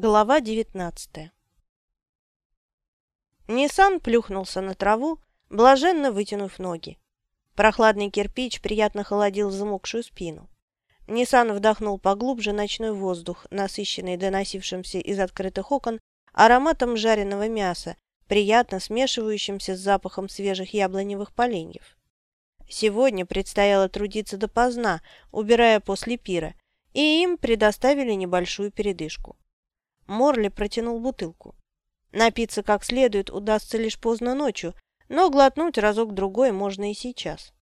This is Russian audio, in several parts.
Глава девятнадцатая Ниссан плюхнулся на траву, блаженно вытянув ноги. Прохладный кирпич приятно холодил замокшую спину. Ниссан вдохнул поглубже ночной воздух, насыщенный доносившимся из открытых окон ароматом жареного мяса, приятно смешивающимся с запахом свежих яблоневых поленьев. Сегодня предстояло трудиться допоздна, убирая после пира, и им предоставили небольшую передышку. Морли протянул бутылку. Напиться как следует удастся лишь поздно ночью, но глотнуть разок-другой можно и сейчас.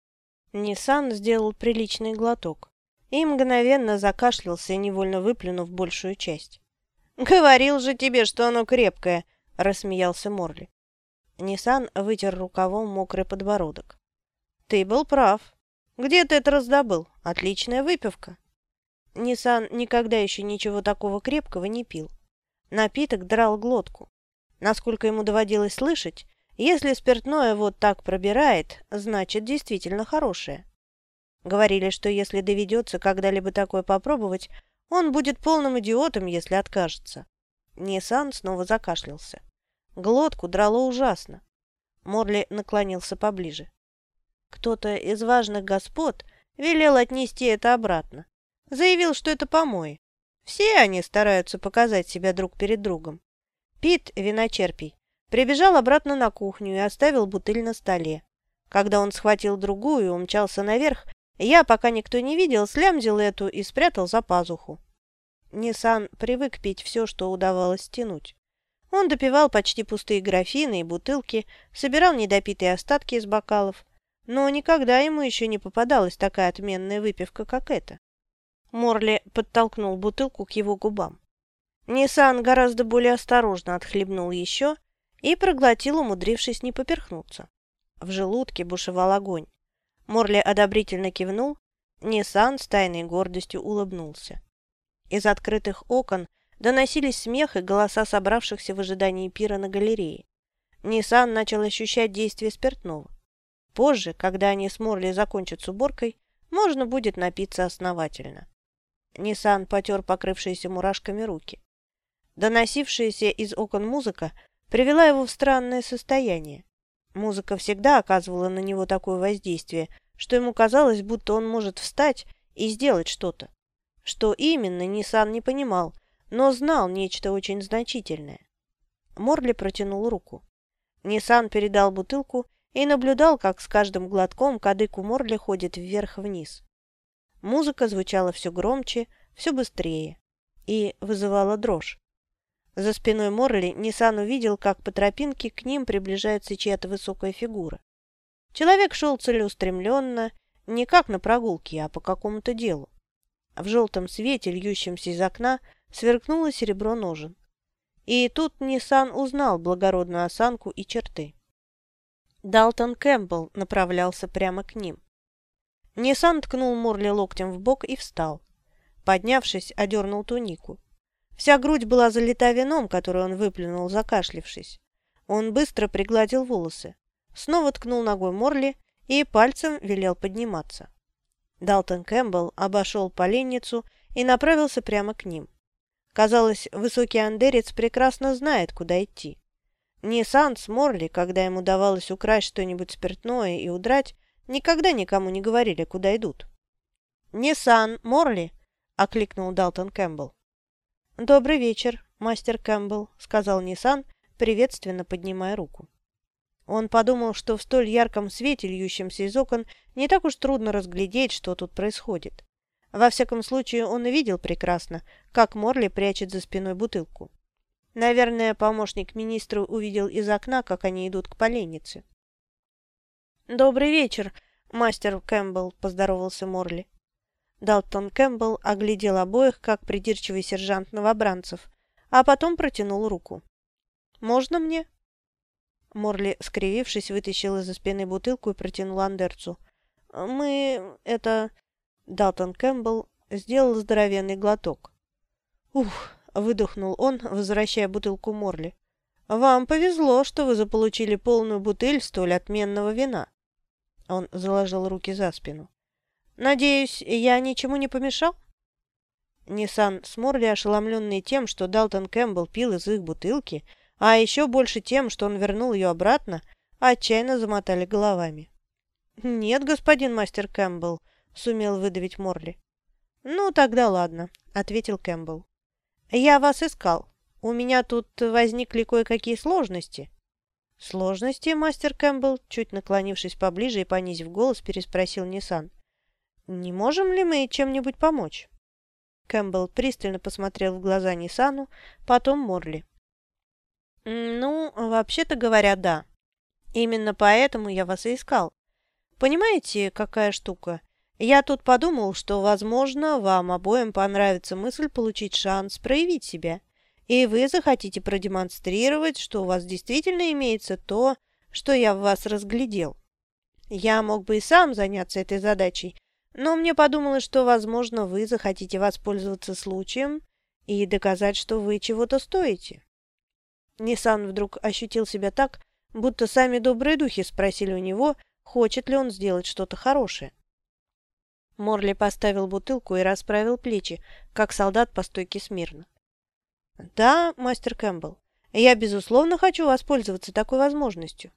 Ниссан сделал приличный глоток и мгновенно закашлялся, невольно выплюнув большую часть. «Говорил же тебе, что оно крепкое!» – рассмеялся Морли. Ниссан вытер рукавом мокрый подбородок. «Ты был прав. Где ты это раздобыл? Отличная выпивка!» Ниссан никогда еще ничего такого крепкого не пил. Напиток драл глотку. Насколько ему доводилось слышать, если спиртное вот так пробирает, значит, действительно хорошее. Говорили, что если доведется когда-либо такое попробовать, он будет полным идиотом, если откажется. Ниссан снова закашлялся. Глотку драло ужасно. Морли наклонился поближе. Кто-то из важных господ велел отнести это обратно. Заявил, что это помои. Все они стараются показать себя друг перед другом. Пит, виночерпий, прибежал обратно на кухню и оставил бутыль на столе. Когда он схватил другую и умчался наверх, я, пока никто не видел, слямзил эту и спрятал за пазуху. Ниссан привык пить все, что удавалось тянуть. Он допивал почти пустые графины и бутылки, собирал недопитые остатки из бокалов, но никогда ему еще не попадалась такая отменная выпивка, как эта. Морли подтолкнул бутылку к его губам. Ниссан гораздо более осторожно отхлебнул еще и проглотил, умудрившись не поперхнуться. В желудке бушевал огонь. Морли одобрительно кивнул, Ниссан с тайной гордостью улыбнулся. Из открытых окон доносились смех и голоса собравшихся в ожидании пира на галерее. Ниссан начал ощущать действие спиртного. Позже, когда они с Морли закончат с уборкой, можно будет напиться основательно. Ниссан потер покрывшиеся мурашками руки. Доносившаяся из окон музыка привела его в странное состояние. Музыка всегда оказывала на него такое воздействие, что ему казалось, будто он может встать и сделать что-то. Что именно, Ниссан не понимал, но знал нечто очень значительное. Морли протянул руку. Ниссан передал бутылку и наблюдал, как с каждым глотком кадык у Морли ходит вверх-вниз. Музыка звучала все громче, все быстрее и вызывала дрожь. За спиной Морли Ниссан увидел, как по тропинке к ним приближается чья-то высокая фигура. Человек шел целеустремленно, не как на прогулке, а по какому-то делу. В желтом свете, льющемся из окна, сверкнуло серебро ножен. И тут Ниссан узнал благородную осанку и черты. Далтон Кэмпбелл направлялся прямо к ним. Ниссан ткнул Морли локтем в бок и встал. Поднявшись, одернул тунику. Вся грудь была залита вином, который он выплюнул, закашлившись. Он быстро пригладил волосы, снова ткнул ногой Морли и пальцем велел подниматься. Далтон Кэмпбелл обошел поленницу и направился прямо к ним. Казалось, высокий андерец прекрасно знает, куда идти. Ниссан с Морли, когда ему давалось украсть что-нибудь спиртное и удрать, Никогда никому не говорили, куда идут. «Ниссан, Морли!» — окликнул Далтон Кэмпбелл. «Добрый вечер, мастер Кэмпбелл», — сказал Ниссан, приветственно поднимая руку. Он подумал, что в столь ярком свете, льющемся из окон, не так уж трудно разглядеть, что тут происходит. Во всяком случае, он и видел прекрасно, как Морли прячет за спиной бутылку. Наверное, помощник министра увидел из окна, как они идут к поленнице. «Добрый вечер, мастер Кэмпбелл», – поздоровался Морли. Далтон Кэмпбелл оглядел обоих, как придирчивый сержант новобранцев, а потом протянул руку. «Можно мне?» Морли, скривившись, вытащил из-за спины бутылку и протянул андерцу. «Мы... это...» Далтон Кэмпбелл сделал здоровенный глоток. «Ух!» – выдохнул он, возвращая бутылку Морли. «Вам повезло, что вы заполучили полную бутыль столь отменного вина». Он заложил руки за спину. «Надеюсь, я ничему не помешал?» Несан с Морли, ошеломленные тем, что Далтон Кэмпбелл пил из их бутылки, а еще больше тем, что он вернул ее обратно, отчаянно замотали головами. «Нет, господин мастер Кэмпбелл», — сумел выдавить Морли. «Ну, тогда ладно», — ответил Кэмпбелл. «Я вас искал. У меня тут возникли кое-какие сложности». «Сложности, мастер Кэмпбелл?» Чуть наклонившись поближе и понизив голос, переспросил Ниссан. «Не можем ли мы чем-нибудь помочь?» Кэмпбелл пристально посмотрел в глаза Ниссану, потом Морли. «Ну, вообще-то говоря, да. Именно поэтому я вас и искал. Понимаете, какая штука? Я тут подумал, что, возможно, вам обоим понравится мысль получить шанс проявить себя, и вы захотите продемонстрировать, что у вас действительно имеется то, что я в вас разглядел. Я мог бы и сам заняться этой задачей, но мне подумалось, что, возможно, вы захотите воспользоваться случаем и доказать, что вы чего-то стоите. Ниссан вдруг ощутил себя так, будто сами добрые духи спросили у него, хочет ли он сделать что-то хорошее. Морли поставил бутылку и расправил плечи, как солдат по стойке смирно. «Да, мастер Кэмпбелл, я, безусловно, хочу воспользоваться такой возможностью».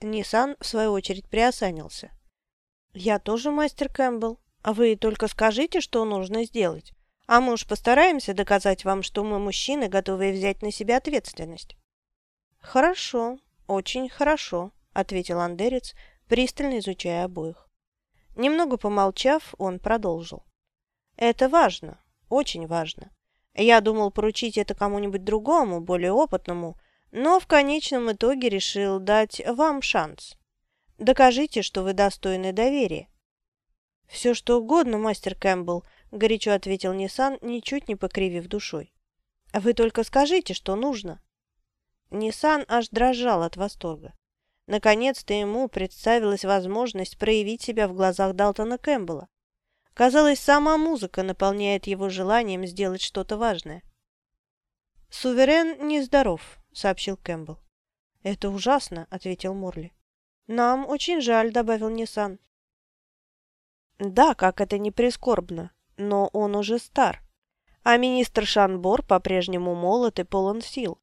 Ниссан, в свою очередь, приосанился. «Я тоже мастер Кэмпбелл. А вы только скажите, что нужно сделать, а мы уж постараемся доказать вам, что мы, мужчины, готовы взять на себя ответственность». «Хорошо, очень хорошо», — ответил Андерец, пристально изучая обоих. Немного помолчав, он продолжил. «Это важно, очень важно. Я думал поручить это кому-нибудь другому, более опытному, но в конечном итоге решил дать вам шанс. Докажите, что вы достойны доверия». «Все что угодно, мастер Кэмпбелл», — горячо ответил Ниссан, ничуть не покривив душой. «Вы только скажите, что нужно». Несан аж дрожал от восторга. Наконец-то ему представилась возможность проявить себя в глазах Далтона Кэмпбелла. Казалось, сама музыка наполняет его желанием сделать что-то важное. «Суверен нездоров», — сообщил Кэмпбелл. «Это ужасно», — ответил Морли. «Нам очень жаль», — добавил Несан. «Да, как это не прискорбно, но он уже стар, а министр Шанбор по-прежнему молод и полон сил.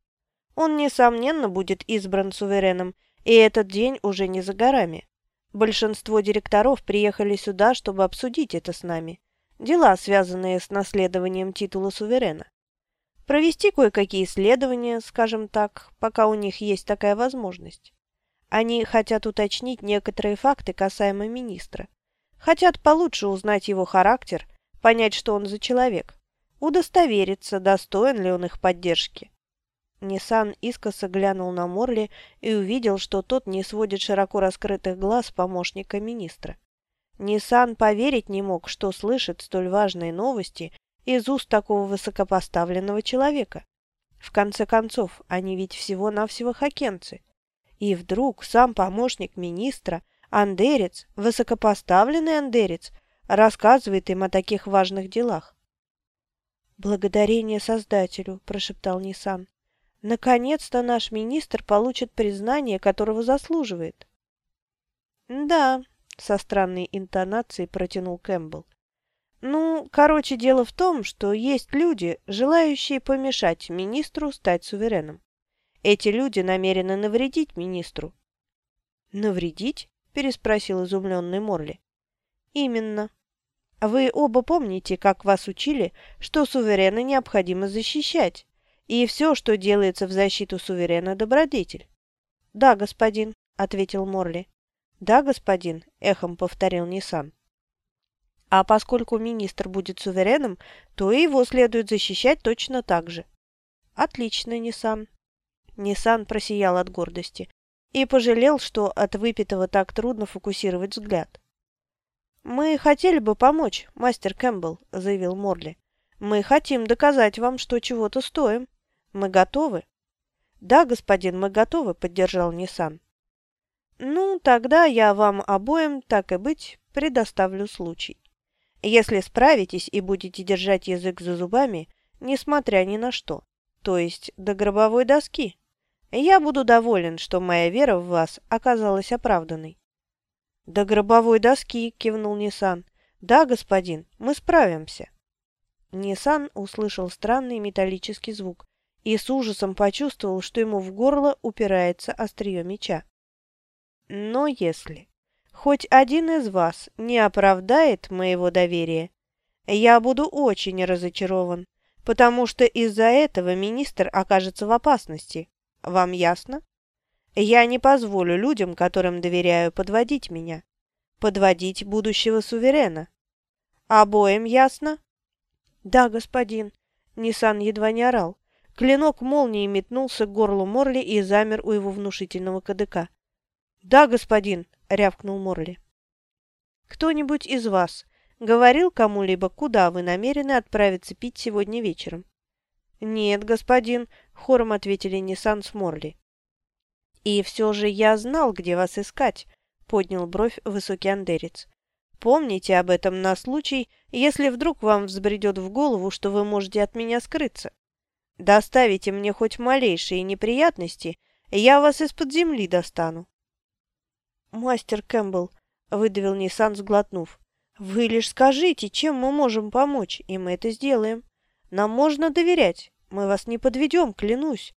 Он, несомненно, будет избран сувереном, и этот день уже не за горами. Большинство директоров приехали сюда, чтобы обсудить это с нами. Дела, связанные с наследованием титула суверена. Провести кое-какие исследования, скажем так, пока у них есть такая возможность. Они хотят уточнить некоторые факты касаемо министра. Хотят получше узнать его характер, понять, что он за человек, удостовериться, достоин ли он их поддержки. Ниссан искоса глянул на Морли и увидел, что тот не сводит широко раскрытых глаз помощника министра. Ниссан поверить не мог, что слышит столь важные новости из уст такого высокопоставленного человека. В конце концов, они ведь всего-навсего хакенцы. И вдруг сам помощник министра, андерец, высокопоставленный андерец, рассказывает им о таких важных делах. «Благодарение Создателю», – прошептал Нисан. «Наконец-то наш министр получит признание, которого заслуживает». «Да», – со странной интонацией протянул Кэмпбелл. «Ну, короче, дело в том, что есть люди, желающие помешать министру стать сувереном. Эти люди намерены навредить министру». «Навредить?» – переспросил изумленный Морли. «Именно. Вы оба помните, как вас учили, что суверена необходимо защищать, и все, что делается в защиту суверена, добродетель». «Да, господин», – ответил Морли. «Да, господин», – эхом повторил Ниссан. «А поскольку министр будет сувереном, то и его следует защищать точно так же». «Отлично, Ниссан», Ниссан просиял от гордости и пожалел, что от выпитого так трудно фокусировать взгляд. «Мы хотели бы помочь, мастер Кэмпбелл», — заявил Морли. «Мы хотим доказать вам, что чего-то стоим. Мы готовы». «Да, господин, мы готовы», — поддержал Ниссан. «Ну, тогда я вам обоим, так и быть, предоставлю случай. Если справитесь и будете держать язык за зубами, несмотря ни на что, то есть до гробовой доски». Я буду доволен, что моя вера в вас оказалась оправданной. «До гробовой доски», — кивнул Ниссан. «Да, господин, мы справимся». Ниссан услышал странный металлический звук и с ужасом почувствовал, что ему в горло упирается острие меча. Но если хоть один из вас не оправдает моего доверия, я буду очень разочарован, потому что из-за этого министр окажется в опасности. Вам ясно? Я не позволю людям, которым доверяю, подводить меня. Подводить будущего суверена. Обоим ясно? Да, господин. Нисан едва не орал. Клинок молнии метнулся к горлу Морли и замер у его внушительного кадыка. «Да, господин!» — рявкнул Морли. «Кто-нибудь из вас говорил кому-либо, куда вы намерены отправиться пить сегодня вечером?» «Нет, господин», — хором ответили Ниссан с Морли. «И все же я знал, где вас искать», — поднял бровь высокий андерец. «Помните об этом на случай, если вдруг вам взбредет в голову, что вы можете от меня скрыться. Доставите мне хоть малейшие неприятности, я вас из-под земли достану. Мастер Кэмпбелл, выдавил Ниссан, сглотнув, вы лишь скажите, чем мы можем помочь, и мы это сделаем. Нам можно доверять, мы вас не подведем, клянусь.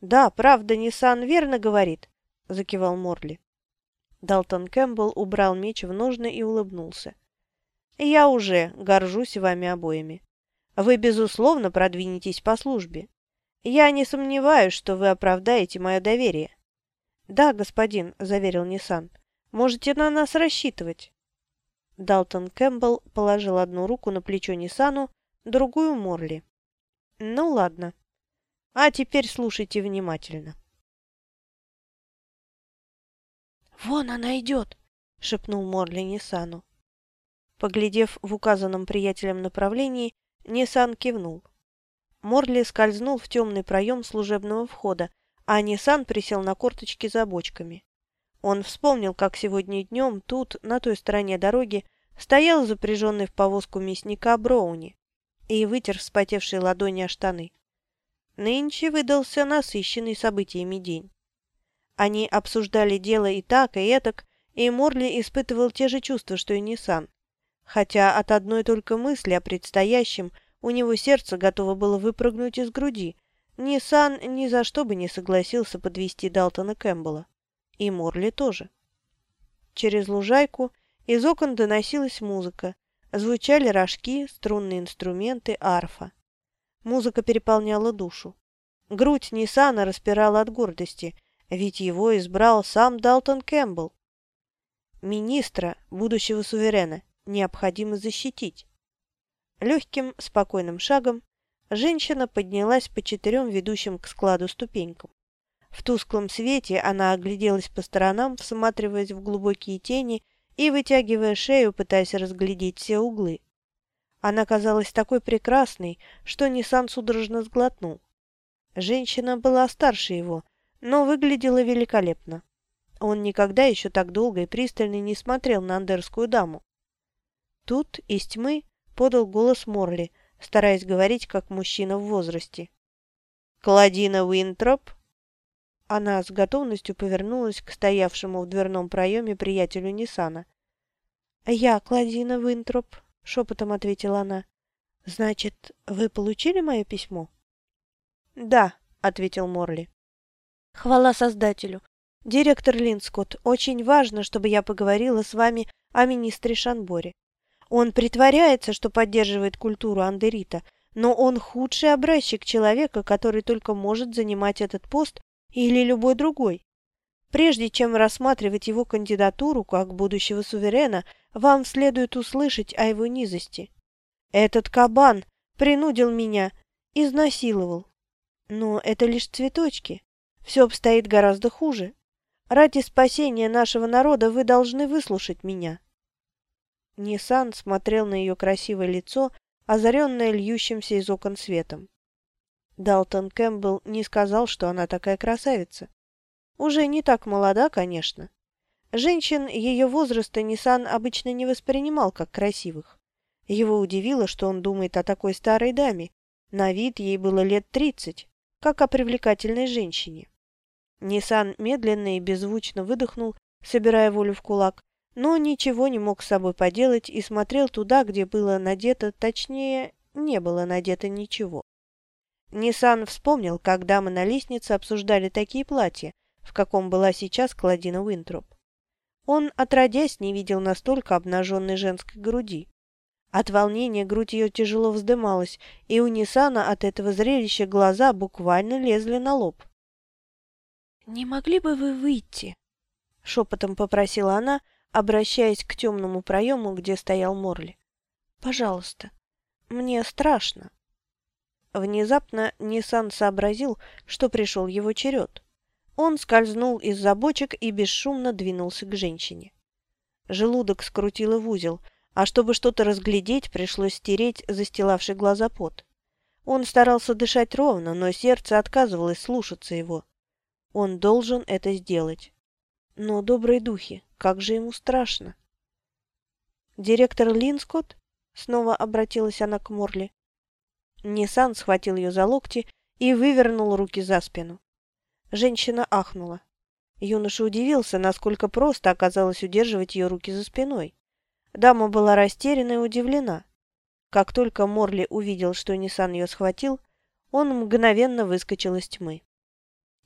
Да, правда, Ниссан верно говорит, закивал Морли. Далтон Кэмпбелл убрал меч в ножны и улыбнулся. «Я уже горжусь вами обоими. Вы, безусловно, продвинетесь по службе. Я не сомневаюсь, что вы оправдаете мое доверие. Да, господин, заверил Ниссан. Можете на нас рассчитывать. Далтон Кэмпбелл положил одну руку на плечо Ниссану, другую Морли. Ну ладно. А теперь слушайте внимательно. «Вон она идет!» — шепнул Морли Ниссану. Поглядев в указанном приятелем направлении, Ниссан кивнул. Морли скользнул в темный проем служебного входа, а Ниссан присел на корточки за бочками. Он вспомнил, как сегодня днем тут, на той стороне дороги, стоял запряженный в повозку мясника Броуни и вытер вспотевшие ладони о штаны. Нынче выдался насыщенный событиями день. Они обсуждали дело и так, и этак, и Морли испытывал те же чувства, что и Ниссан хотя от одной только мысли о предстоящем у него сердце готово было выпрыгнуть из груди. Ниссан ни за что бы не согласился подвести Далтона Кэмпбелла. И Морли тоже. Через лужайку из окон доносилась музыка. Звучали рожки, струнные инструменты, арфа. Музыка переполняла душу. Грудь Ниссана распирала от гордости, ведь его избрал сам Далтон Кэмпбелл. Министра, будущего суверена, необходимо защитить. Легким, спокойным шагом женщина поднялась по четырем ведущим к складу ступенькам. В тусклом свете она огляделась по сторонам, всматриваясь в глубокие тени и вытягивая шею, пытаясь разглядеть все углы. Она казалась такой прекрасной, что Ниссан судорожно сглотнул. Женщина была старше его, но выглядела великолепно. Он никогда еще так долго и пристально не смотрел на андерскую даму. Тут из тьмы подал голос Морли, стараясь говорить как мужчина в возрасте. «Кладина Уинтроп?» Она с готовностью повернулась к стоявшему в дверном проеме приятелю Ниссана. «Я Кладина Уинтроп», — шепотом ответила она. «Значит, вы получили мое письмо?» «Да», — ответил Морли. «Хвала Создателю. Директор Линскотт, очень важно, чтобы я поговорила с вами о министре Шанборе. Он притворяется, что поддерживает культуру Андерита, но он худший образчик человека, который только может занимать этот пост или любой другой. Прежде чем рассматривать его кандидатуру как будущего суверена, вам следует услышать о его низости. Этот кабан принудил меня, изнасиловал. Но это лишь цветочки. Все обстоит гораздо хуже. Ради спасения нашего народа вы должны выслушать меня. Ниссан смотрел на ее красивое лицо, озаренное льющимся из окон светом. Далтон Кэмпбелл не сказал, что она такая красавица. Уже не так молода, конечно. Женщин ее возраста Ниссан обычно не воспринимал как красивых. Его удивило, что он думает о такой старой даме. На вид ей было лет тридцать, как о привлекательной женщине. Ниссан медленно и беззвучно выдохнул, собирая волю в кулак, но ничего не мог с собой поделать и смотрел туда, где было надето, точнее, не было надето ничего. Ниссан вспомнил, как дамы на лестнице обсуждали такие платья, в каком была сейчас Клодина Уинтроп. Он, отродясь, не видел настолько обнаженной женской груди. От волнения грудь ее тяжело вздымалась, и у Ниссана от этого зрелища глаза буквально лезли на лоб. «Не могли бы вы выйти?» — шепотом попросила она, обращаясь к темному проему, где стоял Морли. «Пожалуйста, мне страшно». Внезапно Ниссан сообразил, что пришел его черед. Он скользнул из-за бочек и бесшумно двинулся к женщине. Желудок скрутило в узел, а чтобы что-то разглядеть, пришлось стереть застилавший глаза пот. Он старался дышать ровно, но сердце отказывалось слушаться его. Он должен это сделать. Но, добрые духи, как же ему страшно. «Директор Линскотт?» — снова обратилась она к Морли. Ниссан схватил ее за локти и вывернул руки за спину. Женщина ахнула. Юноша удивился, насколько просто оказалось удерживать ее руки за спиной. Дама была растеряна и удивлена. Как только Морли увидел, что Ниссан ее схватил, он мгновенно выскочил из тьмы.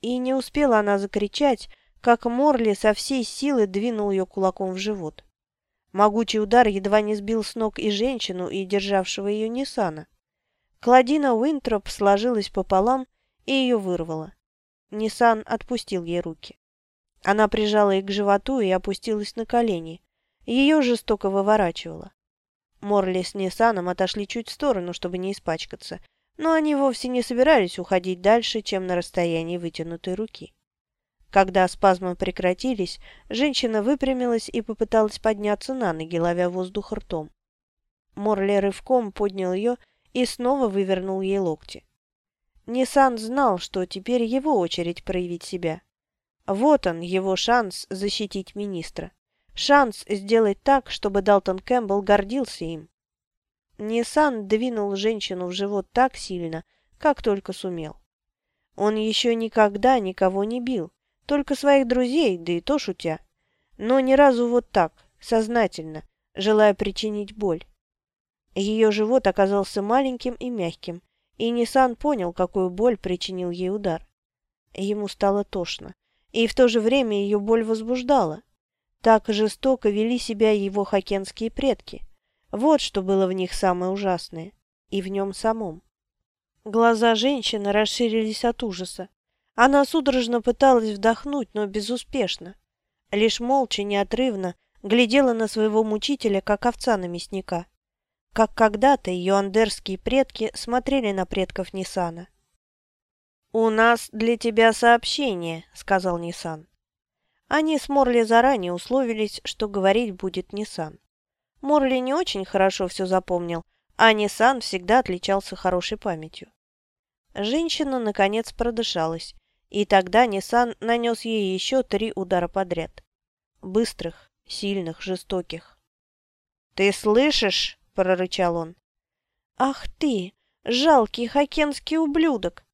И не успела она закричать, как Морли со всей силы двинул ее кулаком в живот. Могучий удар едва не сбил с ног и женщину, и державшего ее Ниссана. Кладина Уинтроп сложилась пополам и ее вырвала. Ниссан отпустил ей руки. Она прижала их к животу и опустилась на колени. Ее жестоко выворачивало. Морли с Ниссаном отошли чуть в сторону, чтобы не испачкаться, но они вовсе не собирались уходить дальше, чем на расстоянии вытянутой руки. Когда спазмы прекратились, женщина выпрямилась и попыталась подняться на ноги, ловя воздух ртом. Морли рывком поднял ее и снова вывернул ей локти. Ниссан знал, что теперь его очередь проявить себя. Вот он, его шанс защитить министра. Шанс сделать так, чтобы Далтон Кэмпбелл гордился им. Ниссан двинул женщину в живот так сильно, как только сумел. Он еще никогда никого не бил, только своих друзей, да и то шутя. Но ни разу вот так, сознательно, желая причинить боль. Ее живот оказался маленьким и мягким, и Нисан понял, какую боль причинил ей удар. Ему стало тошно, и в то же время ее боль возбуждала. Так жестоко вели себя его хокенские предки. Вот что было в них самое ужасное. И в нем самом. Глаза женщины расширились от ужаса. Она судорожно пыталась вдохнуть, но безуспешно. Лишь молча, неотрывно глядела на своего мучителя, как овца на мясника. Как когда-то ее андерские предки смотрели на предков Нисана. «У нас для тебя сообщение», — сказал Нисан. Они с Морли заранее условились, что говорить будет Нисан. Морли не очень хорошо все запомнил, а Нисан всегда отличался хорошей памятью. Женщина, наконец, продышалась и тогда Ниссан нанес ей еще три удара подряд. Быстрых, сильных, жестоких. «Ты слышишь?» – прорычал он. «Ах ты, жалкий хокенский ублюдок!»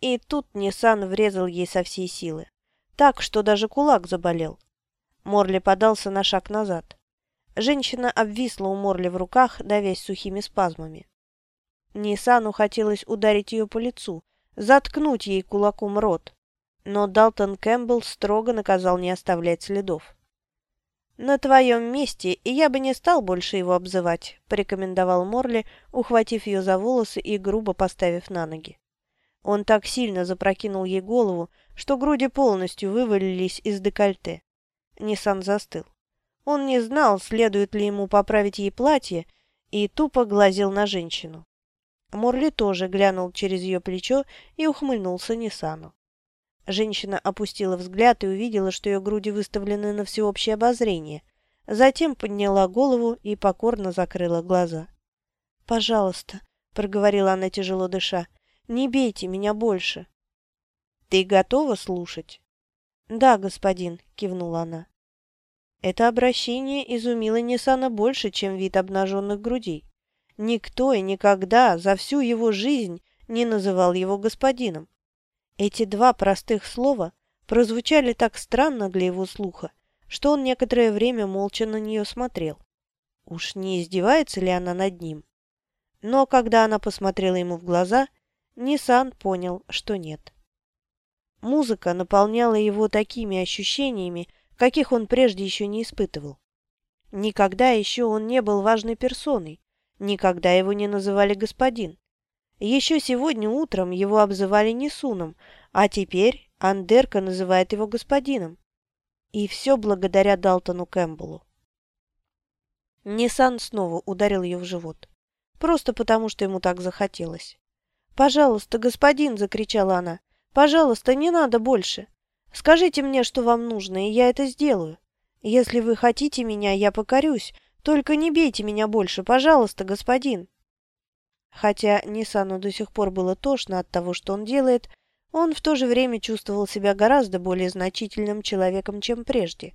И тут Ниссан врезал ей со всей силы. Так, что даже кулак заболел. Морли подался на шаг назад. Женщина обвисла у Морли в руках, давясь сухими спазмами. Ниссану хотелось ударить ее по лицу, заткнуть ей кулаком рот, но Далтон Кэмпбелл строго наказал не оставлять следов. «На твоем месте я бы не стал больше его обзывать», – порекомендовал Морли, ухватив ее за волосы и грубо поставив на ноги. Он так сильно запрокинул ей голову, что груди полностью вывалились из декольте. Ниссан застыл. Он не знал, следует ли ему поправить ей платье, и тупо глазел на женщину. Морли тоже глянул через ее плечо и ухмыльнулся Ниссану. Женщина опустила взгляд и увидела, что ее груди выставлены на всеобщее обозрение. Затем подняла голову и покорно закрыла глаза. «Пожалуйста», — проговорила она, тяжело дыша, — «не бейте меня больше». «Ты готова слушать?» «Да, господин», — кивнула она. Это обращение изумило Ниссана больше, чем вид обнаженных грудей. Никто и никогда за всю его жизнь не называл его господином. Эти два простых слова прозвучали так странно для его слуха, что он некоторое время молча на нее смотрел. Уж не издевается ли она над ним? Но когда она посмотрела ему в глаза, Ниссан понял, что нет. Музыка наполняла его такими ощущениями, каких он прежде еще не испытывал. Никогда еще он не был важной персоной, никогда его не называли господин. Еще сегодня утром его обзывали Нисуном, а теперь Андерка называет его господином. И все благодаря Далтону Кэмпбеллу. Ниссан снова ударил ее в живот. Просто потому, что ему так захотелось. «Пожалуйста, господин!» – закричала она. «Пожалуйста, не надо больше. Скажите мне, что вам нужно, и я это сделаю. Если вы хотите меня, я покорюсь. Только не бейте меня больше, пожалуйста, господин!» Хотя Ниссану до сих пор было тошно от того, что он делает, он в то же время чувствовал себя гораздо более значительным человеком, чем прежде.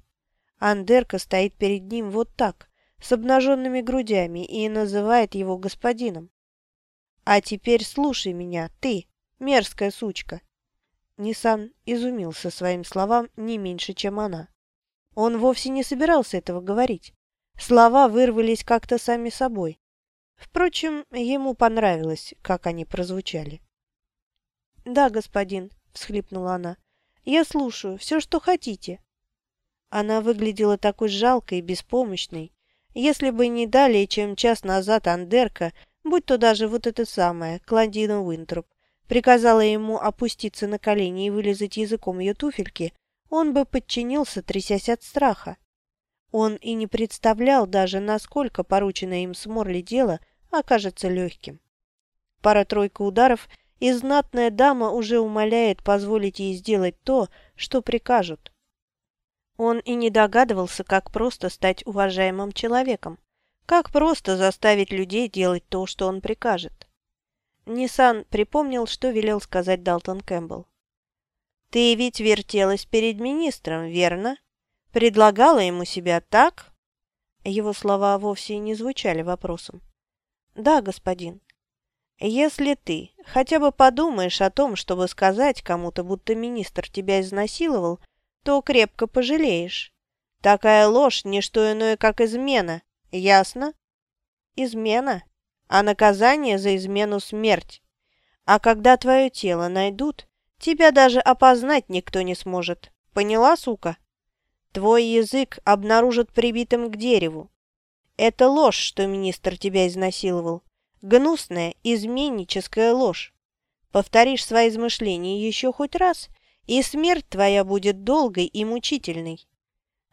Андерка стоит перед ним вот так, с обнаженными грудями, и называет его господином. «А теперь слушай меня, ты, мерзкая сучка!» Ниссан изумился своим словам не меньше, чем она. Он вовсе не собирался этого говорить. Слова вырвались как-то сами собой. Впрочем, ему понравилось, как они прозвучали. «Да, господин», — всхлипнула она, — «я слушаю, все, что хотите». Она выглядела такой жалкой и беспомощной. Если бы не далее, чем час назад Андерка, будь то даже вот это самое, Кландина Уинтроп, приказала ему опуститься на колени и вылезать языком ее туфельки, он бы подчинился, трясясь от страха. Он и не представлял даже, насколько порученное им с Морли дело окажется легким. Пара-тройка ударов, и знатная дама уже умоляет позволить ей сделать то, что прикажут. Он и не догадывался, как просто стать уважаемым человеком, как просто заставить людей делать то, что он прикажет. Ниссан припомнил, что велел сказать Далтон Кэмпбелл. «Ты ведь вертелась перед министром, верно?» Предлагала ему себя так? Его слова вовсе не звучали вопросом. Да, господин. Если ты хотя бы подумаешь о том, чтобы сказать кому-то, будто министр тебя изнасиловал, то крепко пожалеешь. Такая ложь – не что иное, как измена. Ясно? Измена. А наказание за измену – смерть. А когда твое тело найдут, тебя даже опознать никто не сможет. Поняла, сука? Твой язык обнаружат прибитым к дереву. Это ложь, что министр тебя изнасиловал. Гнусная, изменническая ложь. Повторишь свои измышления еще хоть раз, и смерть твоя будет долгой и мучительной.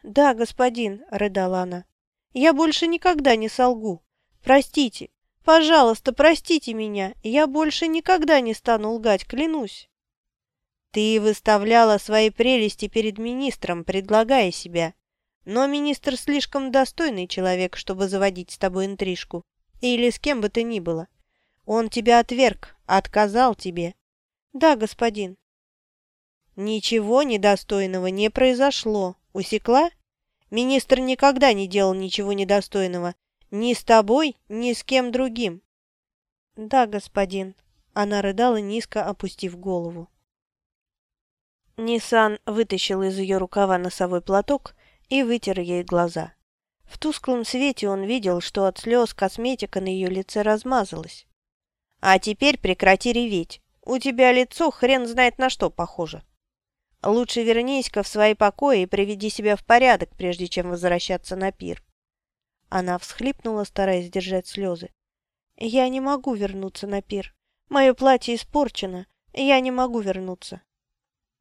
«Да, господин», — рыдала она, — «я больше никогда не солгу. Простите, пожалуйста, простите меня, я больше никогда не стану лгать, клянусь». Ты выставляла свои прелести перед министром, предлагая себя. Но министр слишком достойный человек, чтобы заводить с тобой интрижку. Или с кем бы ты ни было. Он тебя отверг, отказал тебе. Да, господин. Ничего недостойного не произошло. Усекла? Министр никогда не делал ничего недостойного. Ни с тобой, ни с кем другим. Да, господин. Она рыдала, низко опустив голову. Ниссан вытащил из ее рукава носовой платок и вытер ей глаза. В тусклом свете он видел, что от слез косметика на ее лице размазалась. «А теперь прекрати реветь. У тебя лицо хрен знает на что похоже. Лучше вернись-ка в свои покои и приведи себя в порядок, прежде чем возвращаться на пир». Она всхлипнула, стараясь сдержать слезы. «Я не могу вернуться на пир. Мое платье испорчено. Я не могу вернуться».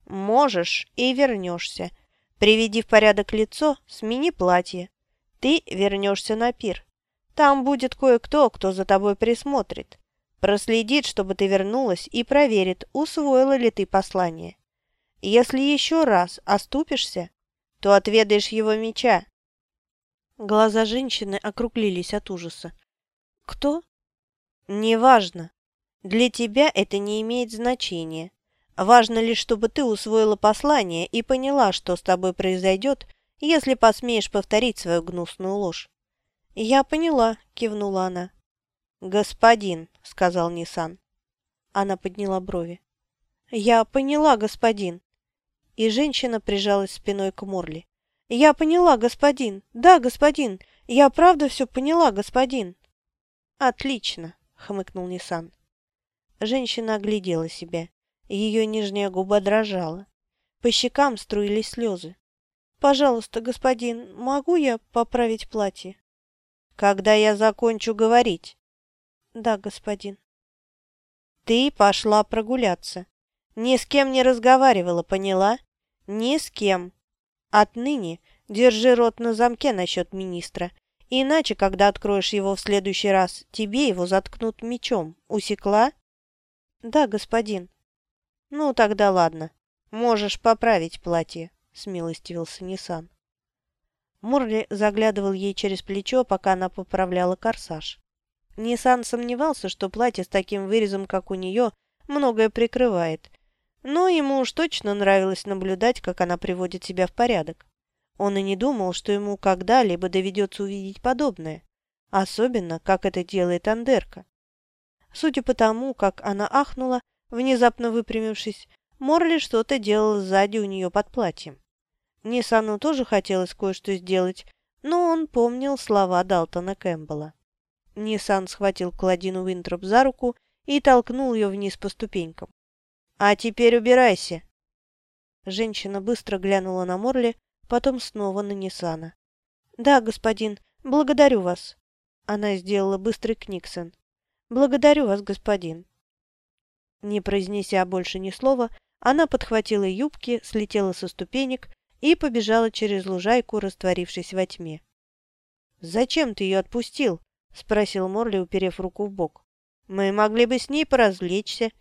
Можешь и вернешься. Приведи в порядок лицо, смени платье. Ты вернешься на пир. Там будет кое-кто, кто за тобой присмотрит. Проследит, чтобы ты вернулась, и проверит, усвоила ли ты послание. Если еще раз оступишься, то отведаешь его меча. Глаза женщины округлились от ужаса. «Кто?» «Неважно. Для тебя это не имеет значения. Важно лишь, чтобы ты усвоила послание и поняла, что с тобой произойдет, если посмеешь повторить свою гнусную ложь. «Я поняла», — кивнула она. «Господин», — сказал Нисан. Она подняла брови. «Я поняла, господин». И женщина прижалась спиной к Морли. «Я поняла, господин. Да, господин. Я правда все поняла, господин». «Отлично. хмыкнул Ниссан. Женщина оглядела себя. Ее нижняя губа дрожала. По щекам струились слезы. «Пожалуйста, господин, могу я поправить платье?» «Когда я закончу говорить?» «Да, господин». «Ты пошла прогуляться. Ни с кем не разговаривала, поняла? Ни с кем. Отныне держи рот на замке насчет министра, иначе, когда откроешь его в следующий раз, тебе его заткнут мечом. Усекла?» «Да, господин». «Ну, тогда ладно. Можешь поправить платье», — смилостивился Ниссан. Морли заглядывал ей через плечо, пока она поправляла корсаж. Ниссан сомневался, что платье с таким вырезом, как у нее, многое прикрывает, но ему уж точно нравилось наблюдать, как она приводит себя в порядок. Он и не думал, что ему когда-либо доведется увидеть подобное, особенно, как это делает Андерка. Судя по тому, как она ахнула, внезапно выпрямившись, Морли что-то делал сзади у нее под платьем. Ниссану тоже хотелось кое-что сделать, но он помнил слова Далтона Кэмпбелла. Ниссан схватил Кладину Винтроп за руку и толкнул ее вниз по ступенькам. «А теперь убирайся!» Женщина быстро глянула на Морли, потом снова на Ниссана. «Да, господин, благодарю вас». Она сделала быстрый книксон. «Благодарю вас, господин». Не произнеся больше ни слова, она подхватила юбки, слетела со ступенек и побежала через лужайку, растворившись во тьме. «Зачем ты ее отпустил?» — спросил Морли, уперев руку в бок. «Мы могли бы с ней поразвлечься,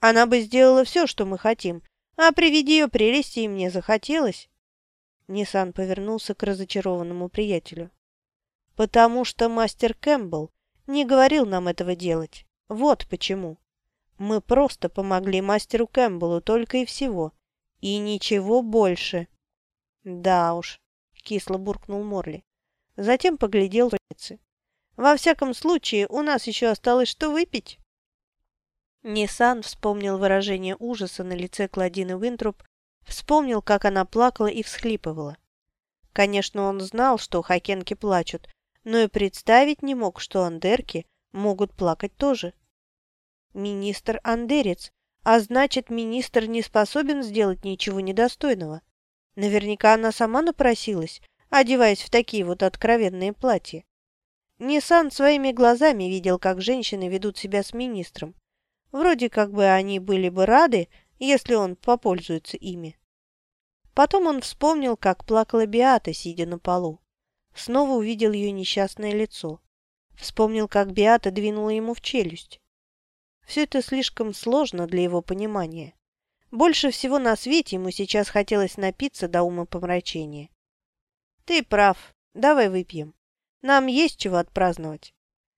она бы сделала все, что мы хотим, а при виде ее прелести и мне захотелось. Ниссан повернулся к разочарованному приятелю. «Потому что мастер Кэмпбелл не говорил нам этого делать. Вот почему. Мы просто помогли мастеру Кэмпбеллу только и всего. И ничего больше». «Да уж», — кисло буркнул Морли. Затем поглядел в улицы. «Во всяком случае, у нас еще осталось что выпить». Ниссан вспомнил выражение ужаса на лице Кладины Винтруп, вспомнил, как она плакала и всхлипывала. Конечно, он знал, что хакенки плачут, но и представить не мог, что андерки могут плакать тоже. Министр андерец, а значит, министр не способен сделать ничего недостойного. Наверняка она сама напросилась, одеваясь в такие вот откровенные платья. Ниссан своими глазами видел, как женщины ведут себя с министром. Вроде как бы они были бы рады, если он попользуется ими. Потом он вспомнил, как плакала Биата, сидя на полу. Снова увидел ее несчастное лицо. Вспомнил, как Биата двинула ему в челюсть. Все это слишком сложно для его понимания. Больше всего на свете ему сейчас хотелось напиться до ума помрачения. «Ты прав. Давай выпьем. Нам есть чего отпраздновать.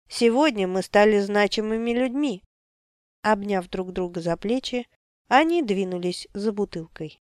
Сегодня мы стали значимыми людьми. Обняв друг друга за плечи, они двинулись за бутылкой.